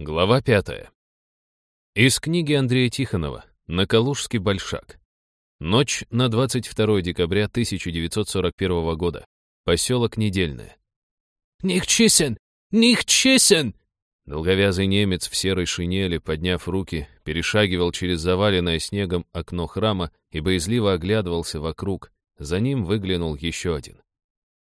Глава пятая. Из книги Андрея Тихонова «На Калужский большак». Ночь на 22 декабря 1941 года. Поселок Недельное. «Нихчисен! Нихчисен!» Долговязый немец в серой шинели, подняв руки, перешагивал через заваленное снегом окно храма и боязливо оглядывался вокруг. За ним выглянул еще один.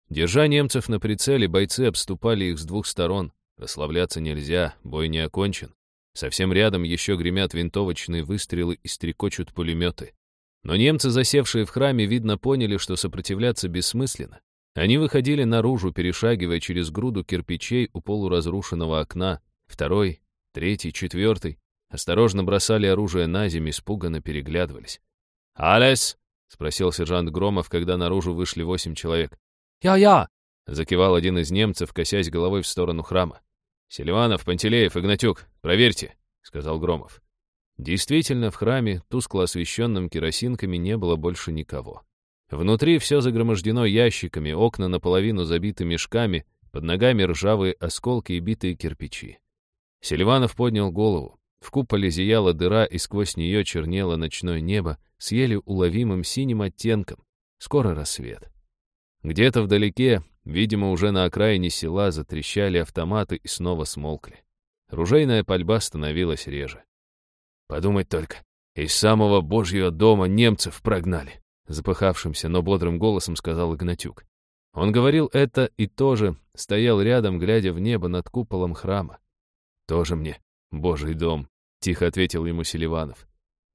Держа немцев на прицеле, бойцы обступали их с двух сторон. Расслабляться нельзя, бой не окончен. Совсем рядом еще гремят винтовочные выстрелы и стрекочут пулеметы. Но немцы, засевшие в храме, видно поняли, что сопротивляться бессмысленно. Они выходили наружу, перешагивая через груду кирпичей у полуразрушенного окна. Второй, третий, четвертый. Осторожно бросали оружие на землю, испуганно переглядывались. «Алес!» — спросил сержант Громов, когда наружу вышли восемь человек. «Я-я!» — закивал один из немцев, косясь головой в сторону храма. «Селиванов, Пантелеев, Игнатюк, проверьте», — сказал Громов. Действительно, в храме, тускло освещенном керосинками, не было больше никого. Внутри все загромождено ящиками, окна наполовину забиты мешками, под ногами ржавые осколки и битые кирпичи. Селиванов поднял голову. В куполе зияла дыра, и сквозь нее чернело ночное небо с еле уловимым синим оттенком. Скоро рассвет. Где-то вдалеке Видимо, уже на окраине села затрещали автоматы и снова смолкли. Ружейная пальба становилась реже. «Подумать только, из самого божьего дома немцев прогнали», запыхавшимся, но бодрым голосом сказал Игнатюк. Он говорил это и тоже стоял рядом, глядя в небо над куполом храма. «Тоже мне божий дом», — тихо ответил ему Селиванов.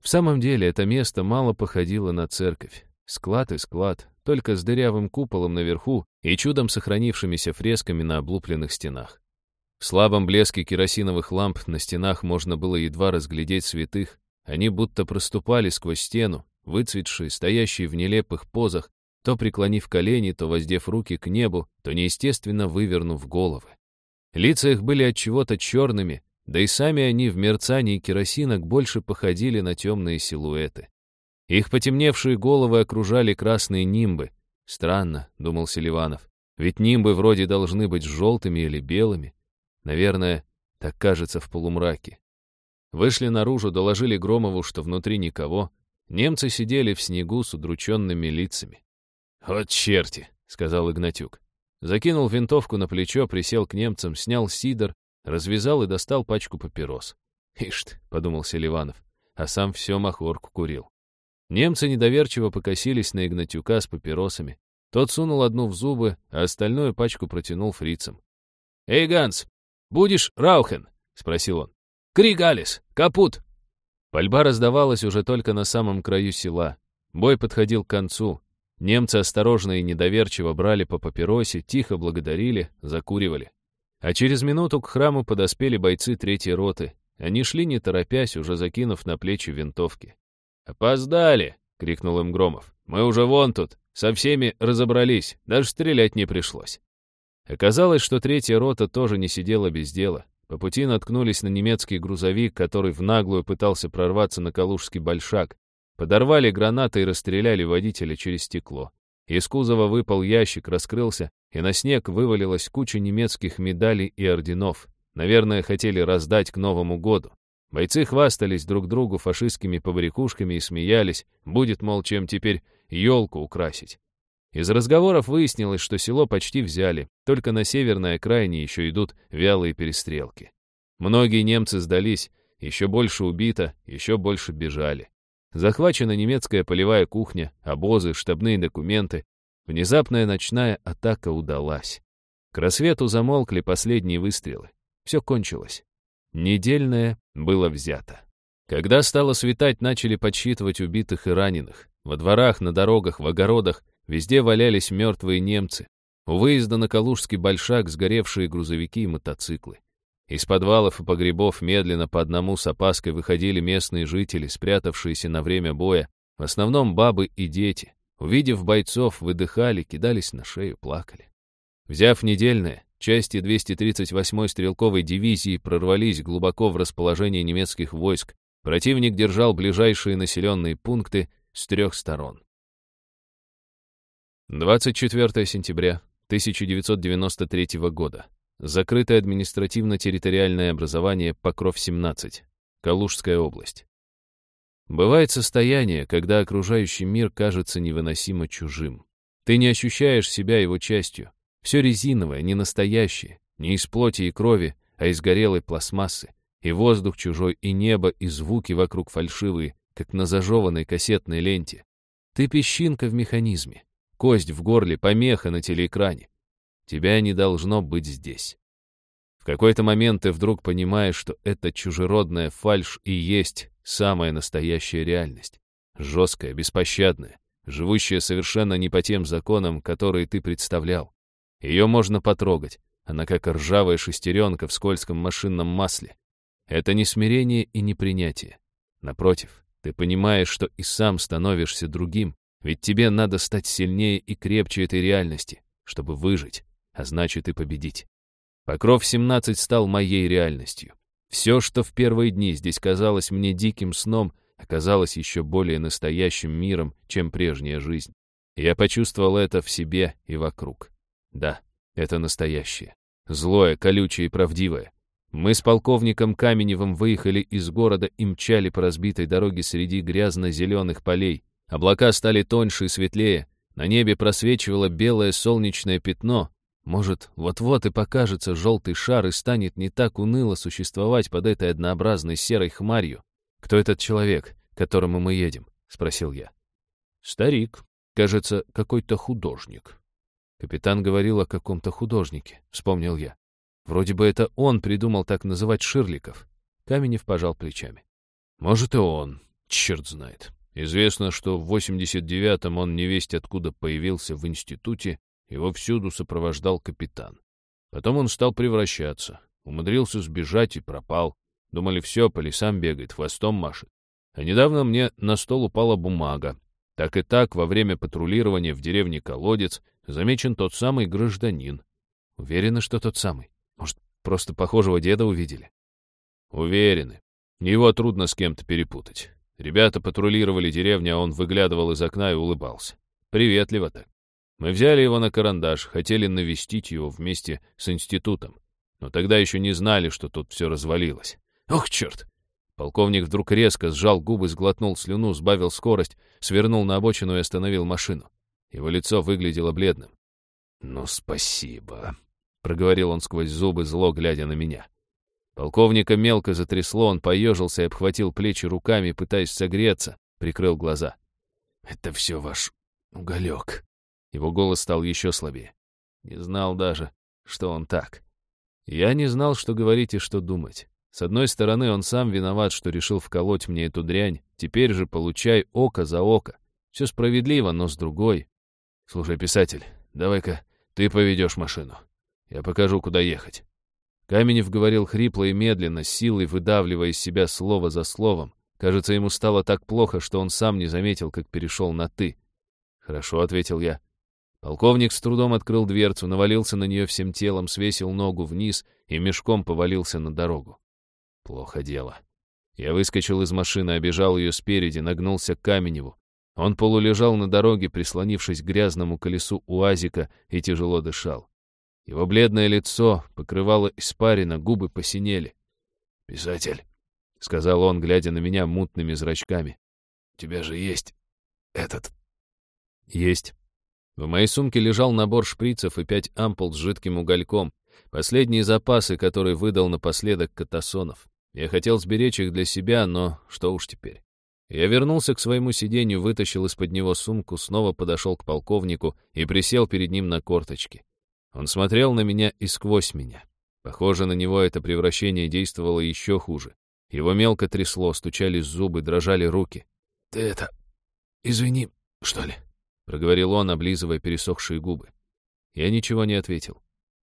В самом деле это место мало походило на церковь. Склад и склад, только с дырявым куполом наверху и чудом сохранившимися фресками на облупленных стенах. В слабом блеске керосиновых ламп на стенах можно было едва разглядеть святых, они будто проступали сквозь стену, выцветшие, стоящие в нелепых позах, то преклонив колени, то воздев руки к небу, то неестественно вывернув головы. Лица их были от чего-то черными, да и сами они в мерцании керосинок больше походили на темные силуэты. Их потемневшие головы окружали красные нимбы. Странно, думал Селиванов, ведь нимбы вроде должны быть желтыми или белыми. Наверное, так кажется в полумраке. Вышли наружу, доложили Громову, что внутри никого. Немцы сидели в снегу с удрученными лицами. «Вот черти!» — сказал Игнатюк. Закинул винтовку на плечо, присел к немцам, снял сидор, развязал и достал пачку папирос. «Ишь ты!» — подумал Селиванов, а сам все махорку курил. Немцы недоверчиво покосились на Игнатюка с папиросами. Тот сунул одну в зубы, а остальную пачку протянул фрицам. «Эй, Ганс, будешь Раухен?» — спросил он. «Кригалис! Капут!» Пальба раздавалась уже только на самом краю села. Бой подходил к концу. Немцы осторожно и недоверчиво брали по папиросе, тихо благодарили, закуривали. А через минуту к храму подоспели бойцы третьей роты. Они шли не торопясь, уже закинув на плечи винтовки. «Опоздали!» — крикнул им Громов. «Мы уже вон тут, со всеми разобрались, даже стрелять не пришлось». Оказалось, что третья рота тоже не сидела без дела. По пути наткнулись на немецкий грузовик, который в наглую пытался прорваться на Калужский большак. Подорвали гранаты и расстреляли водителя через стекло. Из кузова выпал ящик, раскрылся, и на снег вывалилась куча немецких медалей и орденов. Наверное, хотели раздать к Новому году. Бойцы хвастались друг другу фашистскими побрякушками и смеялись, будет, мол, чем теперь елку украсить. Из разговоров выяснилось, что село почти взяли, только на северной окраине еще идут вялые перестрелки. Многие немцы сдались, еще больше убито, еще больше бежали. Захвачена немецкая полевая кухня, обозы, штабные документы. Внезапная ночная атака удалась. К рассвету замолкли последние выстрелы. Все кончилось. Недельное было взято. Когда стало светать, начали подсчитывать убитых и раненых. Во дворах, на дорогах, в огородах везде валялись мертвые немцы. У выезда на Калужский большак сгоревшие грузовики и мотоциклы. Из подвалов и погребов медленно по одному с опаской выходили местные жители, спрятавшиеся на время боя, в основном бабы и дети. Увидев бойцов, выдыхали, кидались на шею, плакали. Взяв недельное, Части 238-й стрелковой дивизии прорвались глубоко в расположение немецких войск. Противник держал ближайшие населенные пункты с трех сторон. 24 сентября 1993 года. закрытое административно-территориальное образование Покров-17, Калужская область. Бывает состояние, когда окружающий мир кажется невыносимо чужим. Ты не ощущаешь себя его частью. Все резиновое, не настоящее, не из плоти и крови, а из горелой пластмассы. И воздух чужой, и небо, и звуки вокруг фальшивые, как на зажеванной кассетной ленте. Ты песчинка в механизме, кость в горле, помеха на телеэкране. Тебя не должно быть здесь. В какой-то момент ты вдруг понимаешь, что эта чужеродная фальшь и есть самая настоящая реальность. Жесткая, беспощадная, живущая совершенно не по тем законам, которые ты представлял. Ее можно потрогать, она как ржавая шестеренка в скользком машинном масле. Это не смирение и не принятие. Напротив, ты понимаешь, что и сам становишься другим, ведь тебе надо стать сильнее и крепче этой реальности, чтобы выжить, а значит и победить. Покров 17 стал моей реальностью. Все, что в первые дни здесь казалось мне диким сном, оказалось еще более настоящим миром, чем прежняя жизнь. Я почувствовал это в себе и вокруг. Да, это настоящее. Злое, колючее и правдивое. Мы с полковником Каменевым выехали из города и мчали по разбитой дороге среди грязно-зеленых полей. Облака стали тоньше и светлее. На небе просвечивало белое солнечное пятно. Может, вот-вот и покажется желтый шар и станет не так уныло существовать под этой однообразной серой хмарью. «Кто этот человек, к которому мы едем?» — спросил я. «Старик. Кажется, какой-то художник». Капитан говорил о каком-то художнике, вспомнил я. Вроде бы это он придумал так называть Ширликов. Каменев пожал плечами. Может, и он. Черт знает. Известно, что в 89-м он невесть откуда появился в институте, его всюду сопровождал капитан. Потом он стал превращаться, умудрился сбежать и пропал. Думали, все, по лесам бегает, хвостом машет. А недавно мне на стол упала бумага. Так и так, во время патрулирования в деревне Колодец замечен тот самый гражданин. Уверены, что тот самый? Может, просто похожего деда увидели? Уверены. Его трудно с кем-то перепутать. Ребята патрулировали деревню, а он выглядывал из окна и улыбался. Приветливо так. Мы взяли его на карандаш, хотели навестить его вместе с институтом. Но тогда еще не знали, что тут все развалилось. Ох, черт! Полковник вдруг резко сжал губы, сглотнул слюну, сбавил скорость, свернул на обочину и остановил машину. Его лицо выглядело бледным. «Ну, спасибо», — проговорил он сквозь зубы, зло глядя на меня. Полковника мелко затрясло, он поежился и обхватил плечи руками, пытаясь согреться, прикрыл глаза. «Это все ваш уголек». Его голос стал еще слабее. Не знал даже, что он так. Я не знал, что говорить и что думать. С одной стороны, он сам виноват, что решил вколоть мне эту дрянь. Теперь же получай око за око. Все справедливо, но с другой. Слушай, писатель, давай-ка ты поведешь машину. Я покажу, куда ехать. Каменев говорил хрипло и медленно, силой выдавливая из себя слово за словом. Кажется, ему стало так плохо, что он сам не заметил, как перешел на «ты». «Хорошо», — ответил я. Полковник с трудом открыл дверцу, навалился на нее всем телом, свесил ногу вниз и мешком повалился на дорогу. Плохо дело. Я выскочил из машины, обежал ее спереди, нагнулся к Каменеву. Он полулежал на дороге, прислонившись к грязному колесу УАЗика и тяжело дышал. Его бледное лицо покрывало испарина, губы посинели. «Писатель», — сказал он, глядя на меня мутными зрачками, — «у тебя же есть этот...» «Есть». В моей сумке лежал набор шприцев и пять ампул с жидким угольком, последние запасы, которые выдал напоследок Катасонов. Я хотел сберечь их для себя, но что уж теперь. Я вернулся к своему сиденью, вытащил из-под него сумку, снова подошел к полковнику и присел перед ним на корточки. Он смотрел на меня и сквозь меня. Похоже, на него это превращение действовало еще хуже. Его мелко трясло, стучали зубы, дрожали руки. «Ты это... извини, что ли?» — проговорил он, облизывая пересохшие губы. Я ничего не ответил.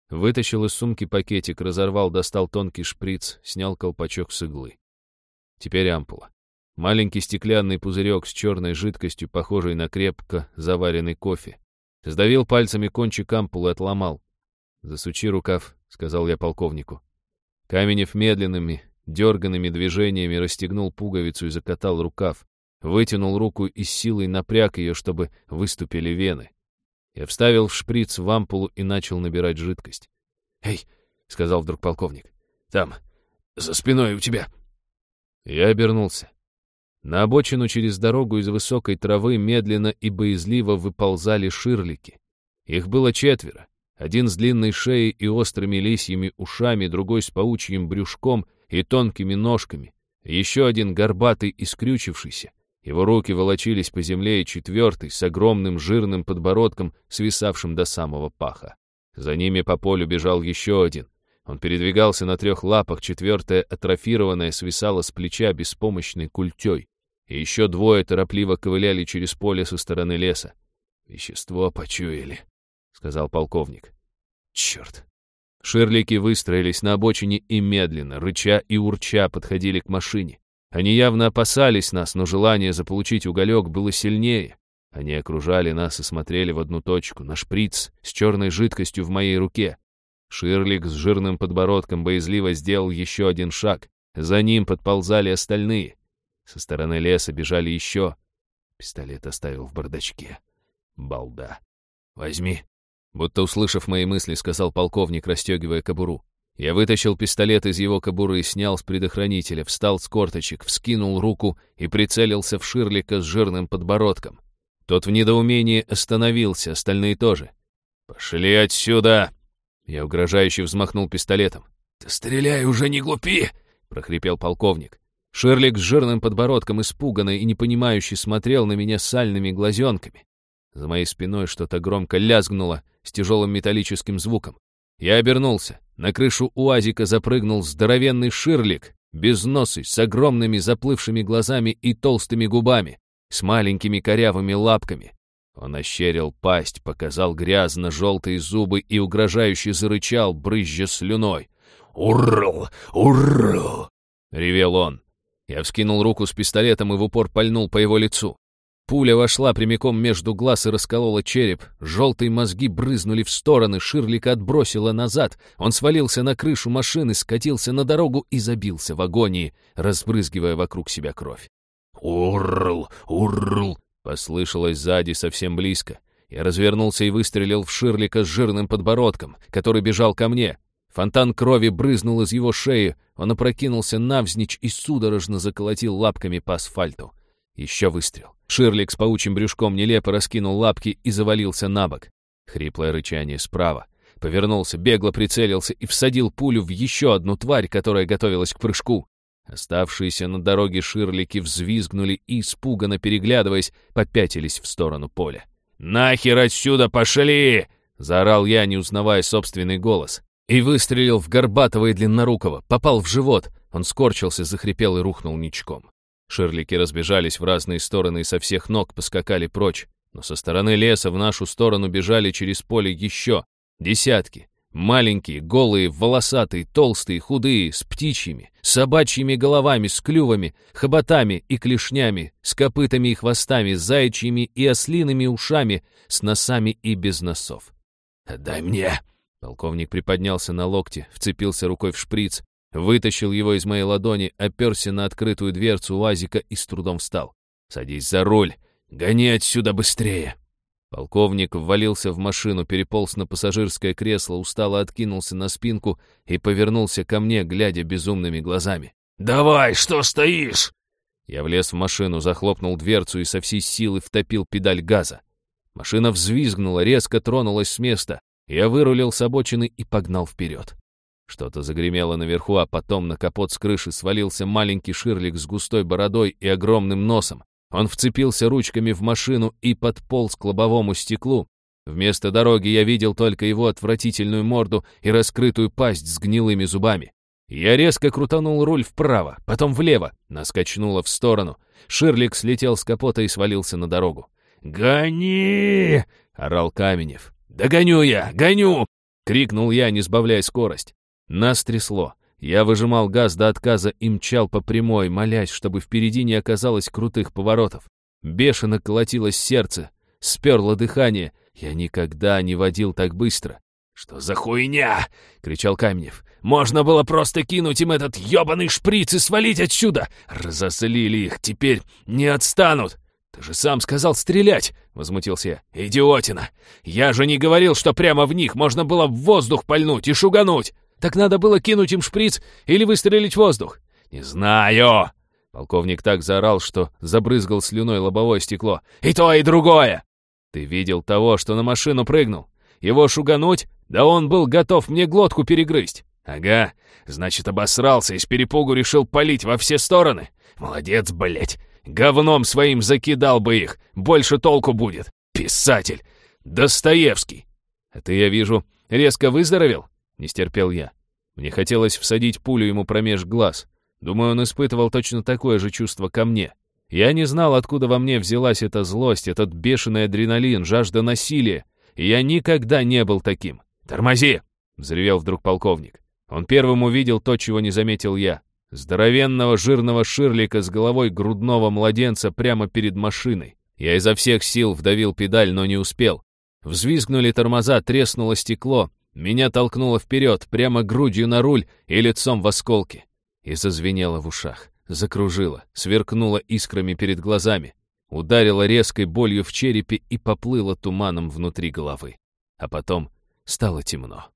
Вытащил из сумки пакетик, разорвал, достал тонкий шприц, снял колпачок с иглы. Теперь ампула. Маленький стеклянный пузырек с черной жидкостью, похожей на крепко заваренный кофе. Сдавил пальцами кончик ампулы, отломал. «Засучи рукав», — сказал я полковнику. Каменев медленными, дерганными движениями расстегнул пуговицу и закатал рукав. Вытянул руку и силой напряг ее, чтобы выступили вены. Я вставил в шприц в ампулу и начал набирать жидкость. «Эй, — сказал вдруг полковник. «Там, за спиной у тебя». Я обернулся. На обочину через дорогу из высокой травы медленно и боязливо выползали ширлики. Их было четверо. Один с длинной шеей и острыми лисьими ушами, другой с паучьим брюшком и тонкими ножками. Еще один горбатый и скрючившийся. Его руки волочились по земле, и четвертый с огромным жирным подбородком, свисавшим до самого паха. За ними по полю бежал еще один. Он передвигался на трех лапах, четвертая, атрофированная, свисала с плеча беспомощной культей. И еще двое торопливо ковыляли через поле со стороны леса. «Вещество почуяли», — сказал полковник. «Черт!» Ширлики выстроились на обочине и медленно, рыча и урча, подходили к машине. Они явно опасались нас, но желание заполучить уголек было сильнее. Они окружали нас и смотрели в одну точку, на шприц с черной жидкостью в моей руке. Ширлик с жирным подбородком боязливо сделал еще один шаг. За ним подползали остальные. Со стороны леса бежали еще. Пистолет оставил в бардачке. Балда. «Возьми», Будто услышав мои мысли, сказал полковник, расстегивая кобуру. Я вытащил пистолет из его кобуры, снял с предохранителя, встал с корточек, вскинул руку и прицелился в Ширлика с жирным подбородком. Тот в недоумении остановился, остальные тоже. «Пошли отсюда!» Я угрожающе взмахнул пистолетом. «Ты стреляй, уже не глупи!» — прохрипел полковник. Ширлик с жирным подбородком испуганно и непонимающе смотрел на меня сальными глазенками. За моей спиной что-то громко лязгнуло с тяжелым металлическим звуком. Я обернулся. На крышу УАЗика запрыгнул здоровенный ширлик, безносый, с огромными заплывшими глазами и толстыми губами, с маленькими корявыми лапками. Он ощерил пасть, показал грязно-желтые зубы и угрожающе зарычал, брызжа слюной. «Урл! Урл!» — ревел он. Я вскинул руку с пистолетом и в упор пальнул по его лицу. Пуля вошла прямиком между глаз и расколола череп. Желтые мозги брызнули в стороны, Ширлика отбросила назад. Он свалился на крышу машины, скатился на дорогу и забился в агонии, разбрызгивая вокруг себя кровь. «Урл! Урл!» — послышалось сзади совсем близко. Я развернулся и выстрелил в Ширлика с жирным подбородком, который бежал ко мне. Фонтан крови брызнул из его шеи, он опрокинулся навзничь и судорожно заколотил лапками по асфальту. Еще выстрел. Ширлик с паучьим брюшком нелепо раскинул лапки и завалился на бок. Хриплое рычание справа. Повернулся, бегло прицелился и всадил пулю в еще одну тварь, которая готовилась к прыжку. Оставшиеся на дороге ширлики взвизгнули и, испуганно переглядываясь, попятились в сторону поля. «Нахер отсюда пошли!» — заорал я, не узнавая собственный голос. И выстрелил в Горбатого и Длиннорукого, попал в живот. Он скорчился, захрипел и рухнул ничком. Ширлики разбежались в разные стороны и со всех ног поскакали прочь. Но со стороны леса в нашу сторону бежали через поле еще десятки. Маленькие, голые, волосатые, толстые, худые, с птичьими, собачьими головами, с клювами, хоботами и клешнями, с копытами и хвостами, с заячьими и ослиными ушами, с носами и без носов. «Отдай мне!» Полковник приподнялся на локте, вцепился рукой в шприц, Вытащил его из моей ладони, оперся на открытую дверцу УАЗика и с трудом встал. «Садись за руль! Гони отсюда быстрее!» Полковник ввалился в машину, переполз на пассажирское кресло, устало откинулся на спинку и повернулся ко мне, глядя безумными глазами. «Давай, что стоишь?» Я влез в машину, захлопнул дверцу и со всей силы втопил педаль газа. Машина взвизгнула, резко тронулась с места. Я вырулил с обочины и погнал вперед. Что-то загремело наверху, а потом на капот с крыши свалился маленький ширлик с густой бородой и огромным носом. Он вцепился ручками в машину и подполз к лобовому стеклу. Вместо дороги я видел только его отвратительную морду и раскрытую пасть с гнилыми зубами. Я резко крутанул руль вправо, потом влево, наскочнуло в сторону. Ширлик слетел с капота и свалился на дорогу. «Гони!» — орал Каменев. «Догоню я! Гоню!» — крикнул я, не сбавляя скорость. Нас трясло. Я выжимал газ до отказа и мчал по прямой, молясь, чтобы впереди не оказалось крутых поворотов. Бешено колотилось сердце, сперло дыхание. Я никогда не водил так быстро. «Что за хуйня?» — кричал Каменев. «Можно было просто кинуть им этот ёбаный шприц и свалить отсюда! Разозлили их, теперь не отстанут!» «Ты же сам сказал стрелять!» — возмутился я. «Идиотина! Я же не говорил, что прямо в них можно было в воздух пальнуть и шугануть! Так надо было кинуть им шприц или выстрелить в воздух. «Не знаю!» Полковник так заорал, что забрызгал слюной лобовое стекло. «И то, и другое!» «Ты видел того, что на машину прыгнул? Его шугануть? Да он был готов мне глотку перегрызть!» «Ага, значит, обосрался и с перепугу решил палить во все стороны? Молодец, блять! Говном своим закидал бы их, больше толку будет! Писатель! Достоевский!» «А ты, я вижу, резко выздоровел?» — не стерпел я. Мне хотелось всадить пулю ему промеж глаз. Думаю, он испытывал точно такое же чувство ко мне. Я не знал, откуда во мне взялась эта злость, этот бешеный адреналин, жажда насилия. И я никогда не был таким. «Тормози!» — взревел вдруг полковник. Он первым увидел то, чего не заметил я. Здоровенного жирного ширлика с головой грудного младенца прямо перед машиной. Я изо всех сил вдавил педаль, но не успел. Взвизгнули тормоза, треснуло стекло. Меня толкнуло вперед, прямо грудью на руль и лицом в осколки и зазвенело в ушах, закружило, сверкнуло искрами перед глазами, ударило резкой болью в черепе и поплыло туманом внутри головы. А потом стало темно.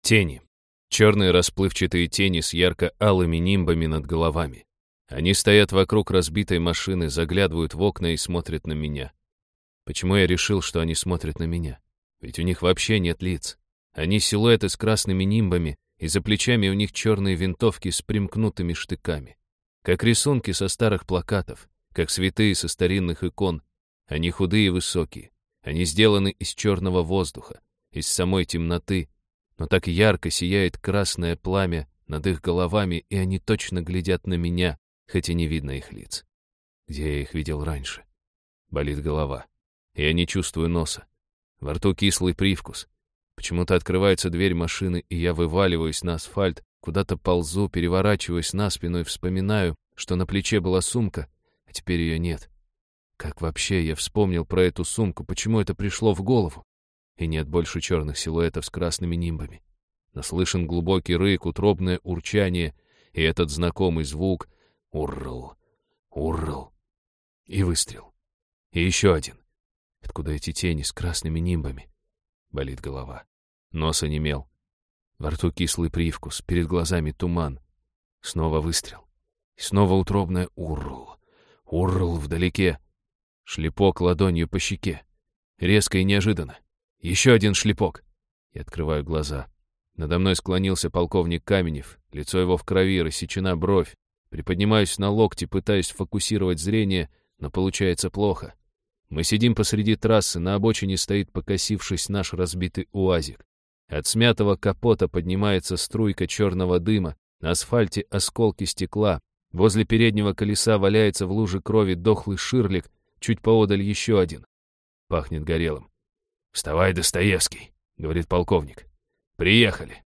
Тени. Черные расплывчатые тени с ярко-алыми нимбами над головами. Они стоят вокруг разбитой машины, заглядывают в окна и смотрят на меня. Почему я решил, что они смотрят на меня? Ведь у них вообще нет лиц. Они силуэты с красными нимбами, и за плечами у них черные винтовки с примкнутыми штыками. Как рисунки со старых плакатов, как святые со старинных икон. Они худые и высокие. Они сделаны из черного воздуха, из самой темноты, но так ярко сияет красное пламя над их головами, и они точно глядят на меня, хоть и не видно их лиц. Где я их видел раньше? Болит голова. Я не чувствую носа. Во рту кислый привкус. Почему-то открывается дверь машины, и я вываливаюсь на асфальт, куда-то ползу, переворачиваюсь на спину и вспоминаю, что на плече была сумка, а теперь ее нет. Как вообще я вспомнил про эту сумку, почему это пришло в голову? И нет больше черных силуэтов с красными нимбами. Наслышан глубокий рык, утробное урчание, и этот знакомый звук «Урл! Урл!» И выстрел. И еще один. Откуда эти тени с красными нимбами? Болит голова. Нос онемел. Во рту кислый привкус, перед глазами туман. Снова выстрел. И снова утробное «Урл! Урл!» вдалеке. Шлепок ладонью по щеке. Резко и неожиданно. Еще один шлепок. Я открываю глаза. Надо мной склонился полковник Каменев. Лицо его в крови, рассечена бровь. Приподнимаюсь на локти, пытаюсь фокусировать зрение, но получается плохо. Мы сидим посреди трассы, на обочине стоит покосившись наш разбитый уазик. От смятого капота поднимается струйка черного дыма, на асфальте осколки стекла, возле переднего колеса валяется в луже крови дохлый ширлик, чуть поодаль еще один. Пахнет горелым. «Вставай, Достоевский», — говорит полковник. «Приехали».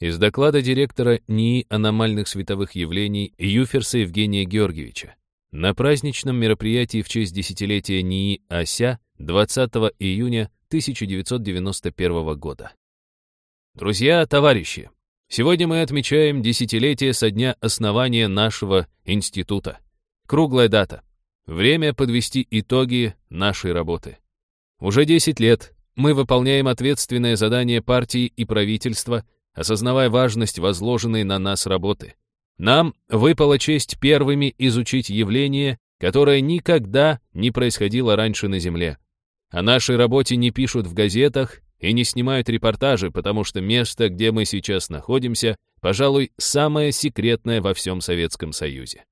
Из доклада директора НИИ аномальных световых явлений Юферса Евгения Георгиевича. На праздничном мероприятии в честь десятилетия НИИ ОСЯ 20 июня 1991 года. Друзья, товарищи, сегодня мы отмечаем десятилетие со дня основания нашего института. Круглая дата. Время подвести итоги нашей работы. Уже 10 лет мы выполняем ответственное задание партии и правительства, осознавая важность возложенной на нас работы. Нам выпала честь первыми изучить явление, которое никогда не происходило раньше на Земле. О нашей работе не пишут в газетах и не снимают репортажи, потому что место, где мы сейчас находимся, пожалуй, самое секретное во всем Советском Союзе.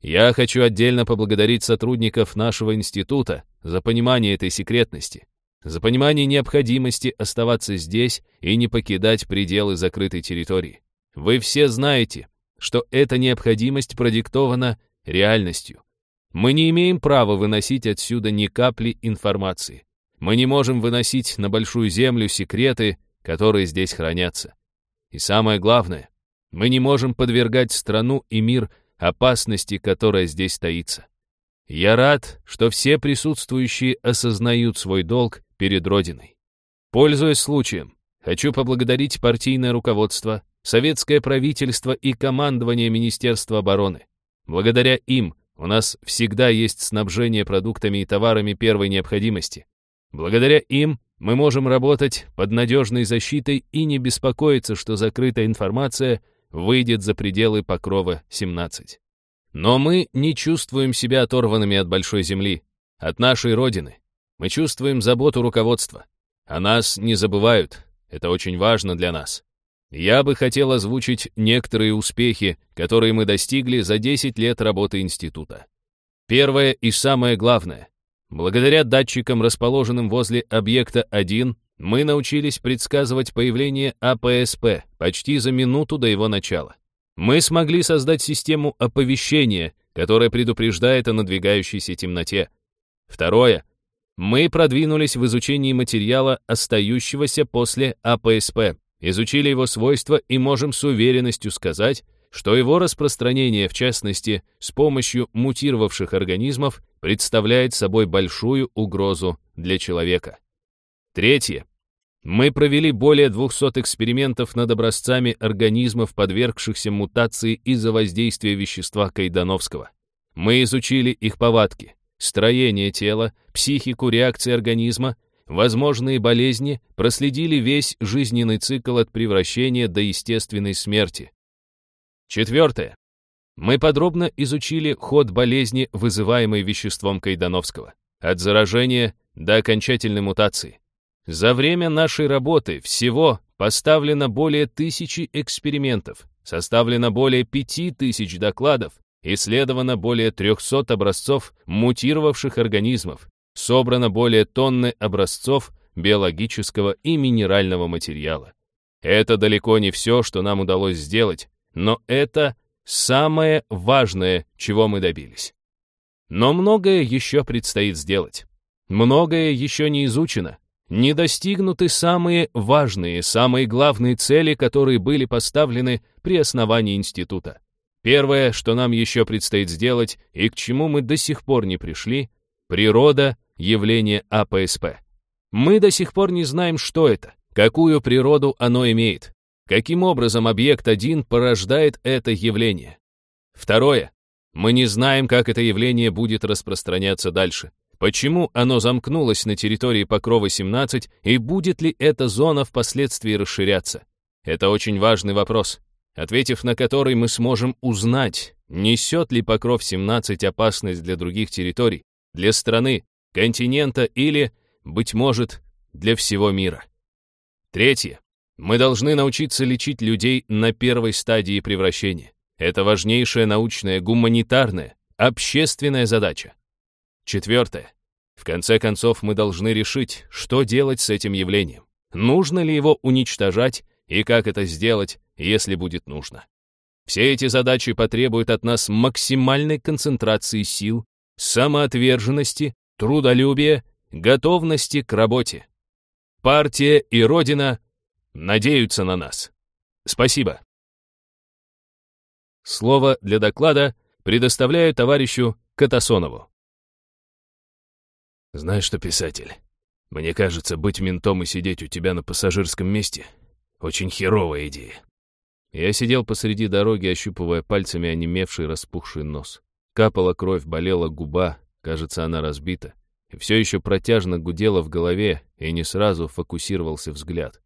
Я хочу отдельно поблагодарить сотрудников нашего института за понимание этой секретности, за понимание необходимости оставаться здесь и не покидать пределы закрытой территории. Вы все знаете, что эта необходимость продиктована реальностью. Мы не имеем права выносить отсюда ни капли информации. Мы не можем выносить на большую землю секреты, которые здесь хранятся. И самое главное, мы не можем подвергать страну и мир опасности, которая здесь таится. Я рад, что все присутствующие осознают свой долг перед Родиной. Пользуясь случаем, хочу поблагодарить партийное руководство, советское правительство и командование Министерства обороны. Благодаря им у нас всегда есть снабжение продуктами и товарами первой необходимости. Благодаря им мы можем работать под надежной защитой и не беспокоиться, что закрытая информация выйдет за пределы покрова 17. Но мы не чувствуем себя оторванными от большой земли, от нашей Родины. Мы чувствуем заботу руководства. О нас не забывают. Это очень важно для нас. Я бы хотел озвучить некоторые успехи, которые мы достигли за 10 лет работы института. Первое и самое главное. Благодаря датчикам, расположенным возле объекта 1, мы научились предсказывать появление АПСП почти за минуту до его начала. Мы смогли создать систему оповещения, которая предупреждает о надвигающейся темноте. Второе. Мы продвинулись в изучении материала, остающегося после АПСП, изучили его свойства и можем с уверенностью сказать, что его распространение, в частности, с помощью мутировавших организмов, представляет собой большую угрозу для человека. Третье. Мы провели более 200 экспериментов над образцами организмов, подвергшихся мутации из-за воздействия вещества Кайдановского. Мы изучили их повадки, строение тела, психику реакции организма, возможные болезни, проследили весь жизненный цикл от превращения до естественной смерти. Четвертое. Мы подробно изучили ход болезни, вызываемой веществом Кайдановского, от заражения до окончательной мутации. За время нашей работы всего поставлено более тысячи экспериментов, составлено более пяти тысяч докладов, исследовано более 300 образцов мутировавших организмов, собрано более тонны образцов биологического и минерального материала. Это далеко не все, что нам удалось сделать, но это самое важное, чего мы добились. Но многое еще предстоит сделать. Многое еще не изучено. Не достигнуты самые важные, самые главные цели, которые были поставлены при основании института. Первое, что нам еще предстоит сделать и к чему мы до сих пор не пришли, природа явления АПСП. Мы до сих пор не знаем, что это, какую природу оно имеет, каким образом объект 1 порождает это явление. Второе, мы не знаем, как это явление будет распространяться дальше. Почему оно замкнулось на территории Покрова 17 и будет ли эта зона впоследствии расширяться? Это очень важный вопрос ответив на который мы сможем узнать, несет ли Покров 17 опасность для других территорий, для страны, континента или, быть может, для всего мира. Третье. Мы должны научиться лечить людей на первой стадии превращения. Это важнейшая научная, гуманитарная, общественная задача. Четвертое. В конце концов, мы должны решить, что делать с этим явлением. Нужно ли его уничтожать и как это сделать, если будет нужно. Все эти задачи потребуют от нас максимальной концентрации сил, самоотверженности, трудолюбия, готовности к работе. Партия и Родина надеются на нас. Спасибо. Слово для доклада предоставляю товарищу Катасонову. Знаешь что, писатель, мне кажется, быть ментом и сидеть у тебя на пассажирском месте — очень херовая идея. Я сидел посреди дороги, ощупывая пальцами онемевший распухший нос. Капала кровь, болела губа, кажется, она разбита. И все еще протяжно гудела в голове, и не сразу фокусировался взгляд.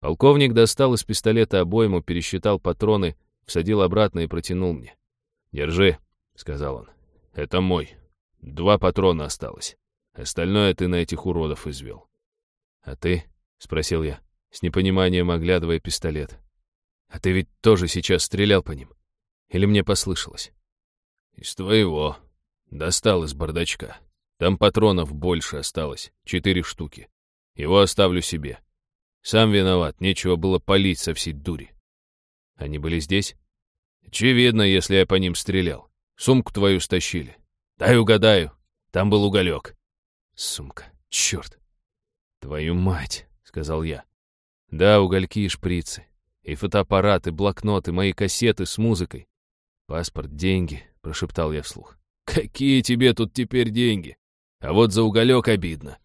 Полковник достал из пистолета обойму, пересчитал патроны, всадил обратно и протянул мне. «Держи», — сказал он. «Это мой. Два патрона осталось. Остальное ты на этих уродов извел». «А ты?» — спросил я, с непониманием оглядывая пистолет. А ты ведь тоже сейчас стрелял по ним? Или мне послышалось? Из твоего. Достал из бардачка. Там патронов больше осталось, четыре штуки. Его оставлю себе. Сам виноват, нечего было палить со всей дури. Они были здесь? Очевидно, если я по ним стрелял. Сумку твою стащили. Дай угадаю, там был уголек. Сумка, черт. Твою мать, сказал я. Да, угольки и шприцы. И фотоаппараты, блокноты, мои кассеты с музыкой. Паспорт, деньги, прошептал я вслух. Какие тебе тут теперь деньги? А вот за уголек обидно.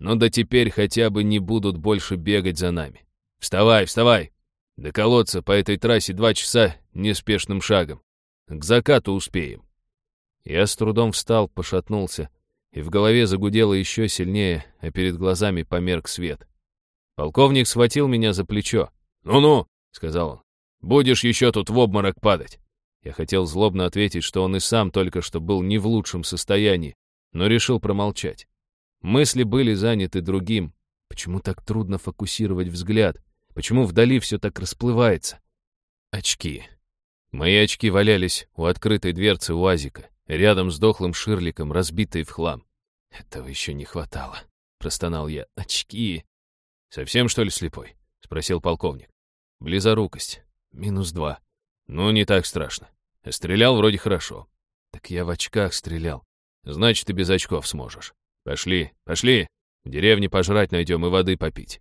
Но да теперь хотя бы не будут больше бегать за нами. Вставай, вставай. До колодца по этой трассе два часа неспешным шагом. К закату успеем. Я с трудом встал, пошатнулся. И в голове загудело еще сильнее, а перед глазами померк свет. Полковник схватил меня за плечо. «Ну-ну», — сказал он, — «будешь еще тут в обморок падать». Я хотел злобно ответить, что он и сам только что был не в лучшем состоянии, но решил промолчать. Мысли были заняты другим. Почему так трудно фокусировать взгляд? Почему вдали все так расплывается? Очки. Мои очки валялись у открытой дверцы УАЗика, рядом с дохлым ширликом, разбитой в хлам. Этого еще не хватало. Простонал я. Очки. Совсем, что ли, слепой? Спросил полковник. Близорукость. Минус два. Ну, не так страшно. Стрелял вроде хорошо. Так я в очках стрелял. Значит, и без очков сможешь. Пошли, пошли. В деревне пожрать найдем и воды попить.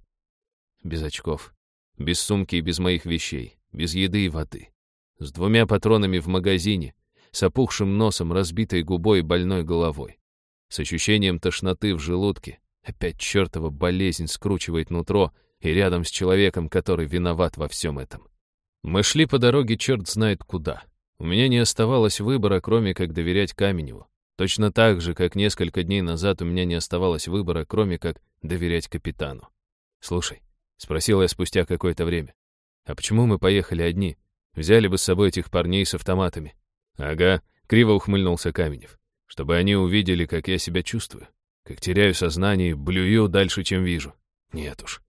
Без очков. Без сумки и без моих вещей. Без еды и воды. С двумя патронами в магазине. С опухшим носом, разбитой губой и больной головой. С ощущением тошноты в желудке. Опять чертова болезнь скручивает нутро и рядом с человеком, который виноват во всем этом. Мы шли по дороге черт знает куда. У меня не оставалось выбора, кроме как доверять Каменеву. Точно так же, как несколько дней назад у меня не оставалось выбора, кроме как доверять капитану. «Слушай», — спросил я спустя какое-то время, «а почему мы поехали одни? Взяли бы с собой этих парней с автоматами». «Ага», — криво ухмыльнулся Каменев, «чтобы они увидели, как я себя чувствую, как теряю сознание и блюю дальше, чем вижу. Нет уж,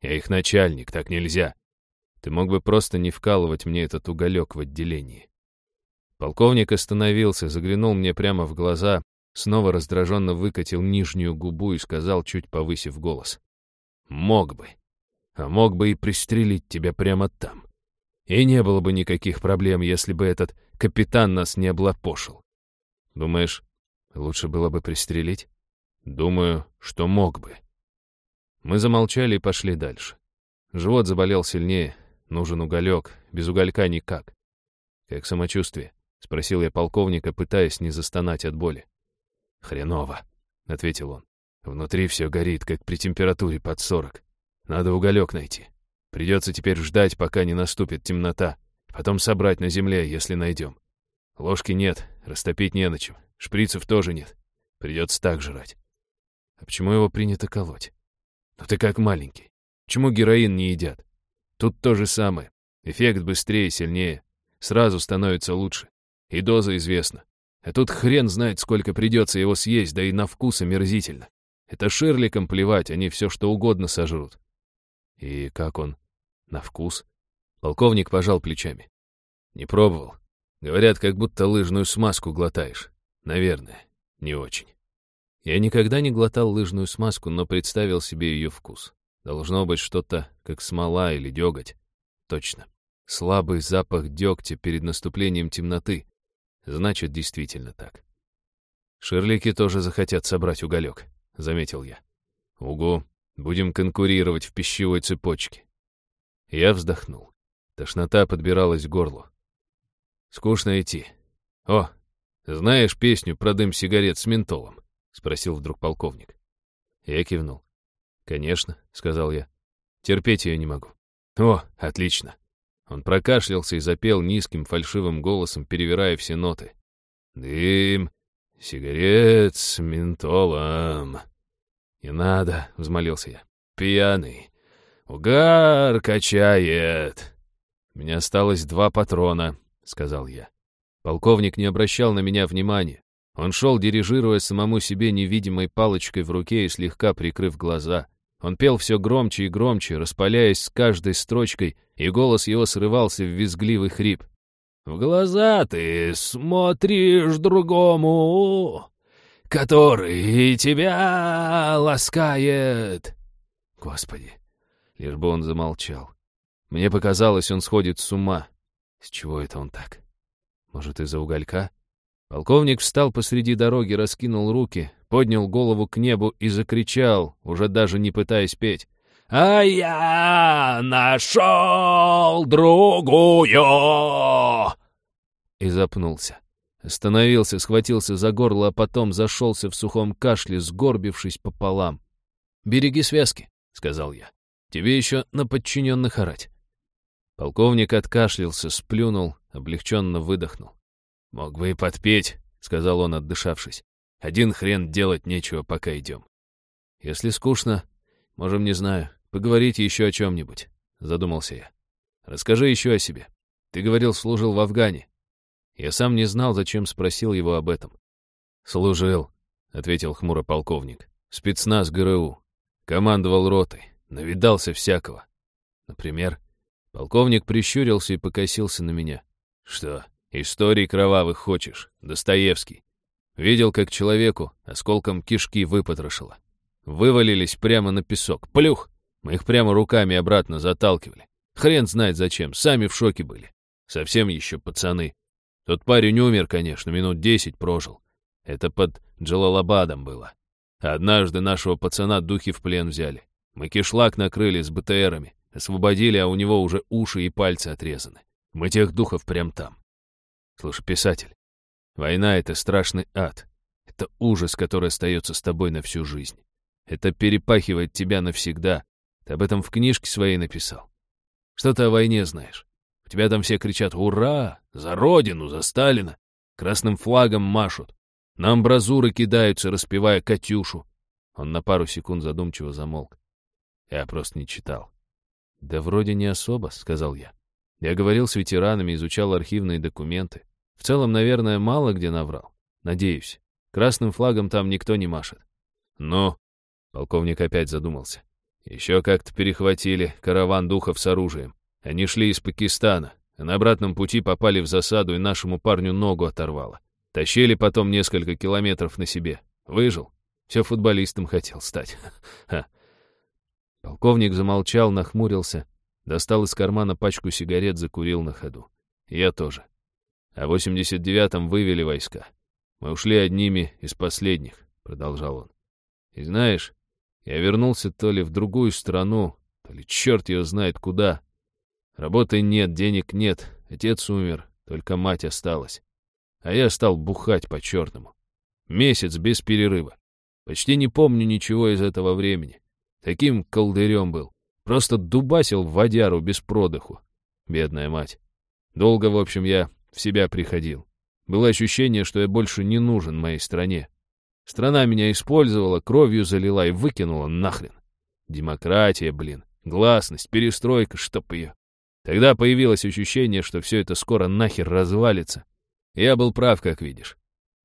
я их начальник, так нельзя. Ты мог бы просто не вкалывать мне этот уголек в отделении». Полковник остановился, заглянул мне прямо в глаза, снова раздраженно выкатил нижнюю губу и сказал, чуть повысив голос. «Мог бы. А мог бы и пристрелить тебя прямо там. И не было бы никаких проблем, если бы этот капитан нас не облапошил. Думаешь, лучше было бы пристрелить? Думаю, что мог бы». Мы замолчали и пошли дальше. Живот заболел сильнее, нужен уголек, без уголька никак. Как самочувствие? — спросил я полковника, пытаясь не застонать от боли. «Хреново», — ответил он. «Внутри все горит, как при температуре под сорок. Надо уголек найти. Придется теперь ждать, пока не наступит темнота, потом собрать на земле, если найдем. Ложки нет, растопить не на чем, шприцев тоже нет. Придется так жрать. А почему его принято колоть? Ну ты как маленький. Почему героин не едят? Тут то же самое. Эффект быстрее, сильнее. Сразу становится лучше. И доза известна. А тут хрен знает, сколько придется его съесть, да и на вкус омерзительно. Это ширликам плевать, они все что угодно сожрут. И как он? На вкус? Полковник пожал плечами. Не пробовал. Говорят, как будто лыжную смазку глотаешь. Наверное, не очень. Я никогда не глотал лыжную смазку, но представил себе ее вкус. Должно быть что-то, как смола или деготь. Точно. Слабый запах дегтя перед наступлением темноты. Значит, действительно так. Шерлики тоже захотят собрать уголек, заметил я. Угу, будем конкурировать в пищевой цепочке. Я вздохнул. Тошнота подбиралась к горлу. Скучно идти. О, знаешь песню про дым сигарет с ментолом? Спросил вдруг полковник. Я кивнул. Конечно, сказал я. Терпеть ее не могу. О, отлично. Он прокашлялся и запел низким фальшивым голосом, перевирая все ноты. «Дым, сигарет с ментолом». «Не надо», — взмолился я. «Пьяный. Угар качает». «У меня осталось два патрона», — сказал я. Полковник не обращал на меня внимания. Он шел, дирижируя самому себе невидимой палочкой в руке и слегка прикрыв глаза. Он пел все громче и громче, распаляясь с каждой строчкой, и голос его срывался в визгливый хрип. «В глаза ты смотришь другому, который тебя ласкает». Господи, лишь бы он замолчал. Мне показалось, он сходит с ума. С чего это он так? Может, из-за уголька? Полковник встал посреди дороги, раскинул руки, поднял голову к небу и закричал, уже даже не пытаясь петь. «А я нашел другую!» И запнулся. Остановился, схватился за горло, а потом зашелся в сухом кашле, сгорбившись пополам. «Береги связки», — сказал я. «Тебе еще на подчиненных орать». Полковник откашлялся, сплюнул, облегченно выдохнул. «Мог бы и подпеть», — сказал он, отдышавшись. Один хрен делать нечего, пока идем. Если скучно, можем, не знаю, поговорить еще о чем-нибудь, задумался я. Расскажи еще о себе. Ты говорил, служил в Афгане. Я сам не знал, зачем спросил его об этом. «Служил», — ответил хмуро полковник. «Спецназ ГРУ. Командовал ротой. Навидался всякого. Например, полковник прищурился и покосился на меня. Что, историй кровавых хочешь? Достоевский. Видел, как человеку осколком кишки выпотрошило. Вывалились прямо на песок. Плюх! Мы их прямо руками обратно заталкивали. Хрен знает зачем, сами в шоке были. Совсем еще пацаны. Тот парень умер, конечно, минут десять прожил. Это под Джалалабадом было. Однажды нашего пацана духи в плен взяли. Мы кишлак накрыли с БТРами, освободили, а у него уже уши и пальцы отрезаны. Мы тех духов прям там. Слушай, писатель, война — это страшный ад. Это ужас, который остается с тобой на всю жизнь. Это перепахивает тебя навсегда. Ты об этом в книжке своей написал. Что ты о войне знаешь? У тебя там все кричат «Ура! За Родину! За Сталина!» Красным флагом машут. На амбразуры кидаются, распевая «Катюшу». Он на пару секунд задумчиво замолк. Я просто не читал. «Да вроде не особо», — сказал я. Я говорил с ветеранами, изучал архивные документы. В целом, наверное, мало где наврал. Надеюсь. Красным флагом там никто не машет. Но... Полковник опять задумался. Еще как-то перехватили караван духов с оружием. Они шли из Пакистана, а на обратном пути попали в засаду и нашему парню ногу оторвало. Тащили потом несколько километров на себе. Выжил. Все футболистом хотел стать. Полковник замолчал, нахмурился, достал из кармана пачку сигарет, закурил на ходу. Я тоже. А в 89-м вывели войска. Мы ушли одними из последних, продолжал он. И знаешь, я вернулся то ли в другую страну, то ли черт ее знает куда. Работы нет, денег нет, отец умер, только мать осталась. А я стал бухать по-черному. Месяц без перерыва. Почти не помню ничего из этого времени. Таким колдырем был. Просто дубасил водяру без продыху. Бедная мать. Долго, в общем, я в себя приходил. Было ощущение, что я больше не нужен моей стране. Страна меня использовала, кровью залила и выкинула нахрен. Демократия, блин, гласность, перестройка, чтоб ее. Тогда появилось ощущение, что все это скоро нахер развалится. Я был прав, как видишь.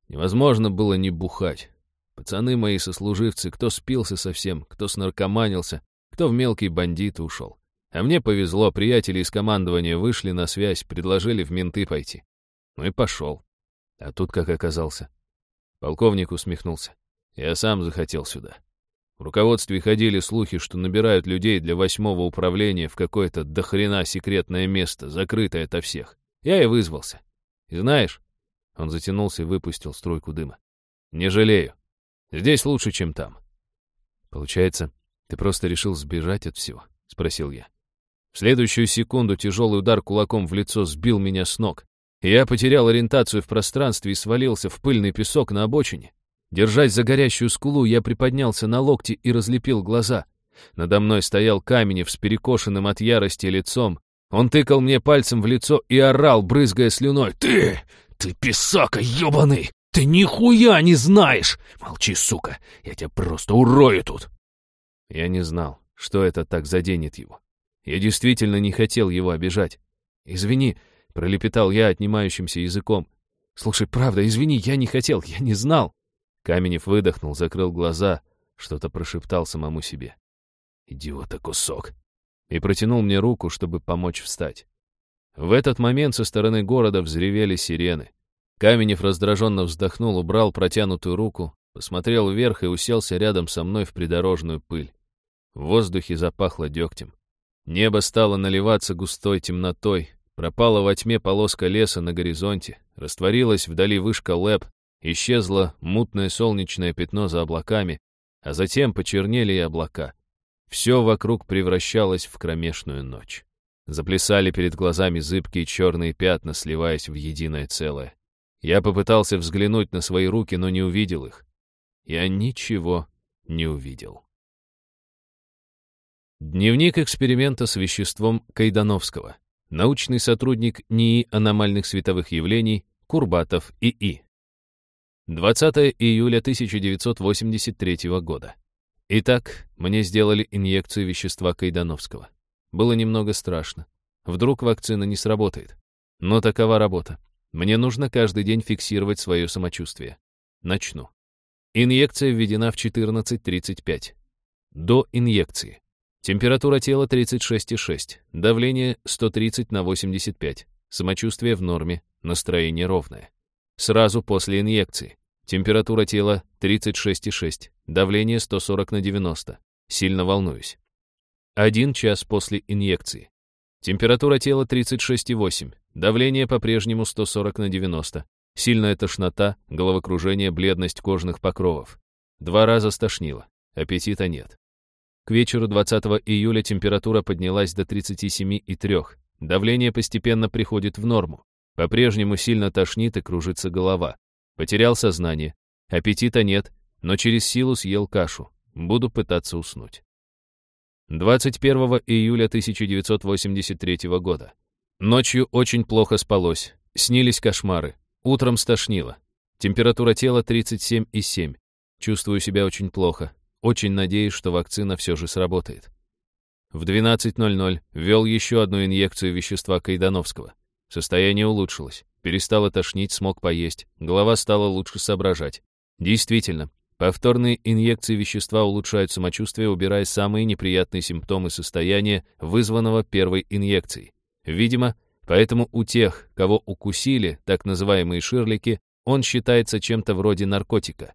Невозможно было не бухать. Пацаны мои сослуживцы, кто спился совсем, кто снаркоманился, кто в мелкие бандиты ушел. А мне повезло, приятели из командования вышли на связь, предложили в менты пойти. Ну и пошел. А тут как оказался. Полковник усмехнулся. Я сам захотел сюда. В руководстве ходили слухи, что набирают людей для восьмого управления в какое-то дохрена секретное место, закрытое ото всех. Я и вызвался. И знаешь, он затянулся и выпустил струйку дыма. Не жалею. Здесь лучше, чем там. Получается, ты просто решил сбежать от всего? Спросил я. В следующую секунду тяжелый удар кулаком в лицо сбил меня с ног. Я потерял ориентацию в пространстве и свалился в пыльный песок на обочине. Держась за горящую скулу, я приподнялся на локти и разлепил глаза. Надо мной стоял Каменев с перекошенным от ярости лицом. Он тыкал мне пальцем в лицо и орал, брызгая слюной. «Ты! Ты писака ебаный! Ты нихуя не знаешь! Молчи, сука! Я тебя просто урою тут!» Я не знал, что это так заденет его. Я действительно не хотел его обижать. «Извини», — пролепетал я отнимающимся языком. «Слушай, правда, извини, я не хотел, я не знал». Каменев выдохнул, закрыл глаза, что-то прошептал самому себе. «Идиота кусок!» И протянул мне руку, чтобы помочь встать. В этот момент со стороны города взревели сирены. Каменев раздраженно вздохнул, убрал протянутую руку, посмотрел вверх и уселся рядом со мной в придорожную пыль. В воздухе запахло дегтем. Небо стало наливаться густой темнотой, пропала во тьме полоска леса на горизонте, растворилась вдали вышка ЛЭП, Исчезло мутное солнечное пятно за облаками, а затем почернели и облака. Все вокруг превращалось в кромешную ночь. Заплясали перед глазами зыбкие черные пятна, сливаясь в единое целое. Я попытался взглянуть на свои руки, но не увидел их. Я ничего не увидел. Дневник эксперимента с веществом Кайдановского. Научный сотрудник НИИ аномальных световых явлений Курбатов ИИ. 20 июля 1983 года. Итак, мне сделали инъекцию вещества Кайдановского. Было немного страшно. Вдруг вакцина не сработает. Но такова работа. Мне нужно каждый день фиксировать свое самочувствие. Начну. Инъекция введена в 14.35. До инъекции. Температура тела 36,6, давление 130 на 85, самочувствие в норме, настроение ровное. Сразу после инъекции. Температура тела 36,6, давление 140 на 90, сильно волнуюсь. Один час после инъекции. Температура тела 36,8, давление по-прежнему 140 на 90, сильная тошнота, головокружение, бледность кожных покровов. Два раза стошнило, аппетита нет. К вечеру 20 июля температура поднялась до 37,3. Давление постепенно приходит в норму. По-прежнему сильно тошнит и кружится голова. Потерял сознание. Аппетита нет, но через силу съел кашу. Буду пытаться уснуть. 21 июля 1983 года. Ночью очень плохо спалось. Снились кошмары. Утром стошнило. Температура тела 37,7. Чувствую себя очень плохо. Очень надеюсь, что вакцина все же сработает. В 12.00 ввел еще одну инъекцию вещества Кайдановского. Состояние улучшилось. Перестало тошнить, смог поесть. Голова стала лучше соображать. Действительно, повторные инъекции вещества улучшают самочувствие, убирая самые неприятные симптомы состояния, вызванного первой инъекцией. Видимо, поэтому у тех, кого укусили, так называемые ширлики, он считается чем-то вроде наркотика.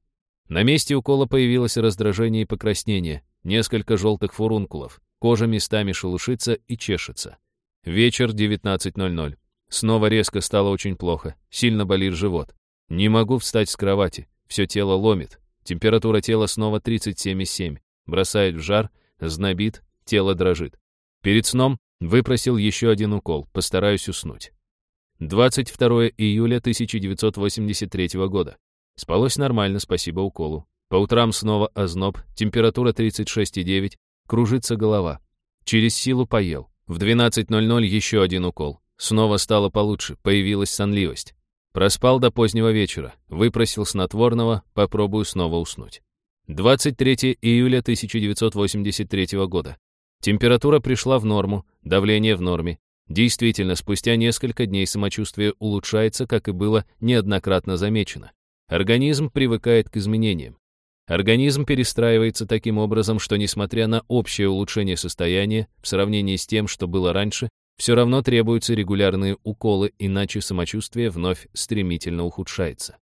На месте укола появилось раздражение и покраснение, несколько желтых фурункулов, кожа местами шелушится и чешется. Вечер 19.00. Снова резко стало очень плохо, сильно болит живот. Не могу встать с кровати, все тело ломит. Температура тела снова 37,7. Бросает в жар, знобит, тело дрожит. Перед сном выпросил еще один укол, постараюсь уснуть. 22 июля 1983 года. Спалось нормально, спасибо уколу. По утрам снова озноб, температура 36,9, кружится голова. Через силу поел. В 12.00 еще один укол. Снова стало получше, появилась сонливость. Проспал до позднего вечера, выпросил снотворного, попробую снова уснуть. 23 июля 1983 года. Температура пришла в норму, давление в норме. Действительно, спустя несколько дней самочувствие улучшается, как и было неоднократно замечено. Организм привыкает к изменениям. Организм перестраивается таким образом, что несмотря на общее улучшение состояния в сравнении с тем, что было раньше, все равно требуются регулярные уколы, иначе самочувствие вновь стремительно ухудшается.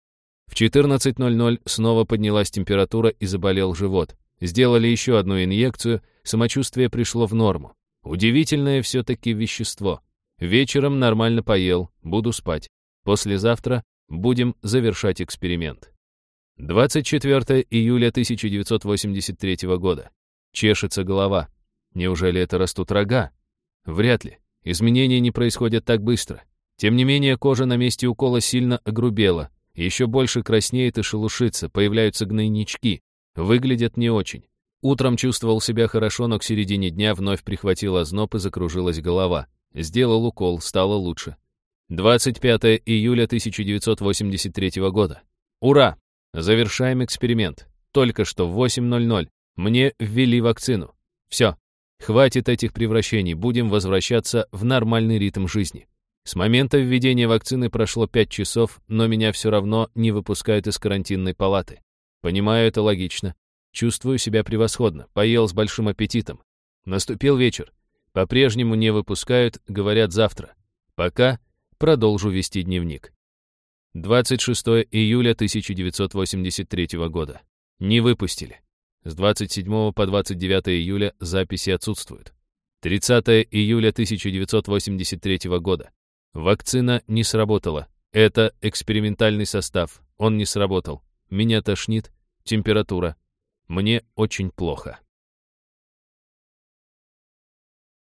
В 14.00 снова поднялась температура и заболел живот. Сделали еще одну инъекцию, самочувствие пришло в норму. Удивительное все-таки вещество. Вечером нормально поел, буду спать. Послезавтра Будем завершать эксперимент. 24 июля 1983 года. Чешется голова. Неужели это растут рога? Вряд ли. Изменения не происходят так быстро. Тем не менее, кожа на месте укола сильно огрубела. Еще больше краснеет и шелушится, появляются гнойнички. Выглядят не очень. Утром чувствовал себя хорошо, но к середине дня вновь прихватил озноб и закружилась голова. Сделал укол, стало лучше. 25 июля 1983 года. Ура! Завершаем эксперимент. Только что в 8.00 мне ввели вакцину. Все. Хватит этих превращений, будем возвращаться в нормальный ритм жизни. С момента введения вакцины прошло 5 часов, но меня все равно не выпускают из карантинной палаты. Понимаю, это логично. Чувствую себя превосходно, поел с большим аппетитом. Наступил вечер. По-прежнему не выпускают, говорят завтра. Пока продолжу вести дневник. 26 июля 1983 года. Не выпустили. С 27 по 29 июля записи отсутствуют. 30 июля 1983 года. Вакцина не сработала. Это экспериментальный состав. Он не сработал. Меня тошнит. Температура. Мне очень плохо.